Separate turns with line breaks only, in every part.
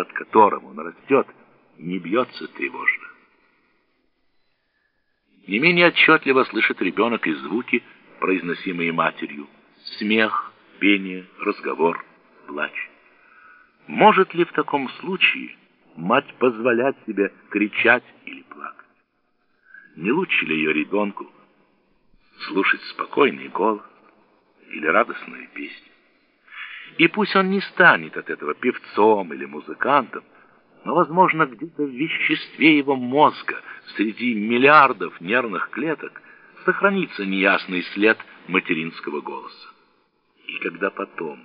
под которым он растет, не бьется тревожно. Не менее отчетливо слышит ребенок и звуки, произносимые матерью. Смех, пение, разговор, плач. Может ли в таком случае мать позволять себе кричать или плакать? Не лучше ли ее ребенку слушать спокойный голос или радостную песню? И пусть он не станет от этого певцом или музыкантом, но, возможно, где-то в веществе его мозга, среди миллиардов нервных клеток, сохранится неясный след материнского голоса. И когда потом,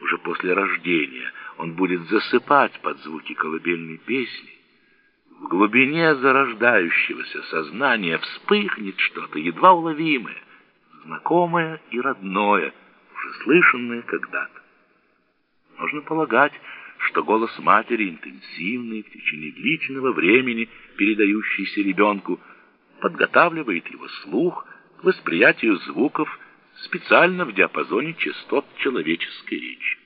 уже после рождения, он будет засыпать под звуки колыбельной песни, в глубине зарождающегося сознания вспыхнет что-то едва уловимое, знакомое и родное, уже слышанное когда-то. Можно полагать, что голос матери интенсивный, в течение длительного времени передающийся ребенку, подготавливает его слух к восприятию звуков специально в диапазоне частот человеческой речи.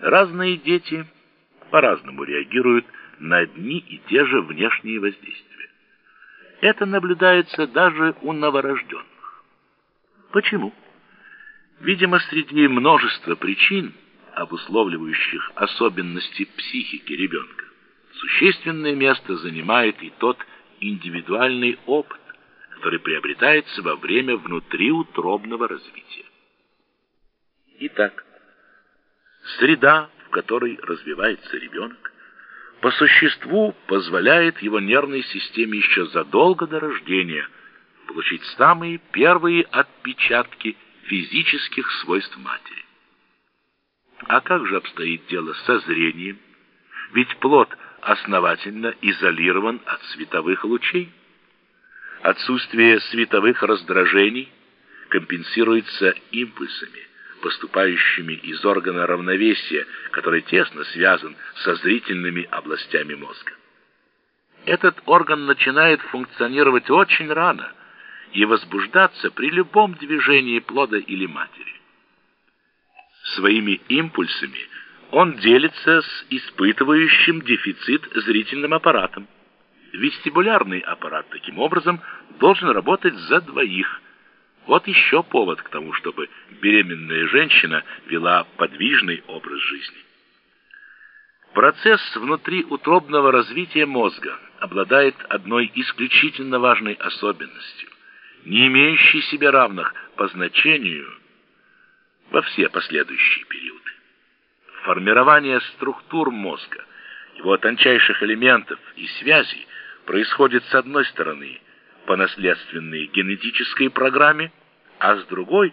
Разные дети по-разному реагируют на одни и те же внешние воздействия. Это наблюдается даже у новорожденных. Почему? Видимо, среди множества причин, обусловливающих особенности психики ребенка, существенное место занимает и тот индивидуальный опыт, который приобретается во время внутриутробного развития. Итак, среда, в которой развивается ребенок, по существу позволяет его нервной системе еще задолго до рождения получить самые первые отпечатки физических свойств матери. А как же обстоит дело со зрением? Ведь плод основательно изолирован от световых лучей. Отсутствие световых раздражений компенсируется импульсами, поступающими из органа равновесия, который тесно связан со зрительными областями мозга. Этот орган начинает функционировать очень рано – и возбуждаться при любом движении плода или матери. Своими импульсами он делится с испытывающим дефицит зрительным аппаратом. Вестибулярный аппарат таким образом должен работать за двоих. Вот еще повод к тому, чтобы беременная женщина вела подвижный образ жизни. Процесс внутриутробного развития мозга обладает одной исключительно важной особенностью не имеющий себе равных по значению во все последующие периоды. Формирование структур мозга, его тончайших элементов и связей происходит с одной стороны по наследственной генетической программе, а с другой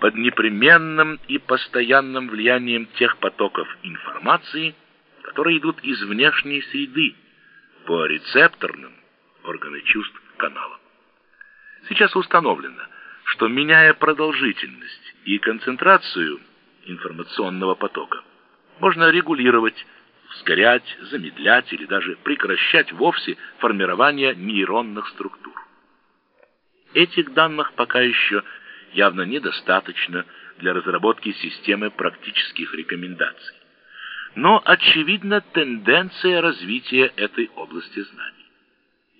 под непременным и постоянным влиянием тех потоков информации, которые идут из внешней среды по рецепторным органы чувств каналам. Сейчас установлено, что меняя продолжительность и концентрацию информационного потока, можно регулировать, ускорять, замедлять или даже прекращать вовсе формирование нейронных структур. Этих данных пока еще явно недостаточно для разработки системы практических рекомендаций. Но очевидна тенденция развития этой области знаний.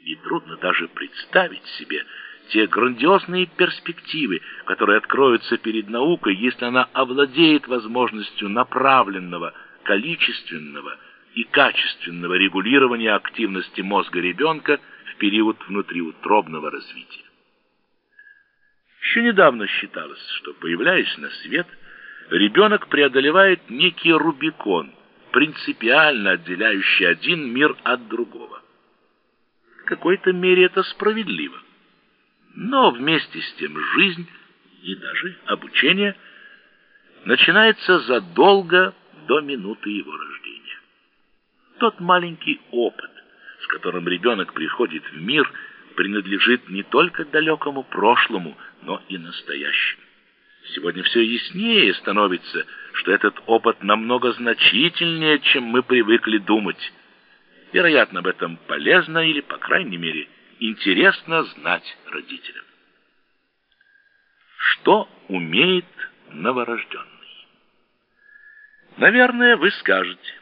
И трудно даже представить себе, те грандиозные перспективы, которые откроются перед наукой, если она овладеет возможностью направленного, количественного и качественного регулирования активности мозга ребенка в период внутриутробного развития. Еще недавно считалось, что, появляясь на свет, ребенок преодолевает некий Рубикон, принципиально отделяющий один мир от другого. В какой-то мере это справедливо. Но вместе с тем жизнь и даже обучение начинается задолго до минуты его рождения. Тот маленький опыт, с которым ребенок приходит в мир, принадлежит не только далекому прошлому, но и настоящему. Сегодня все яснее становится, что этот опыт намного значительнее, чем мы привыкли думать. Вероятно, об этом полезно или, по крайней мере, интересно знать родителям. Что умеет новорожденный? Наверное, вы скажете.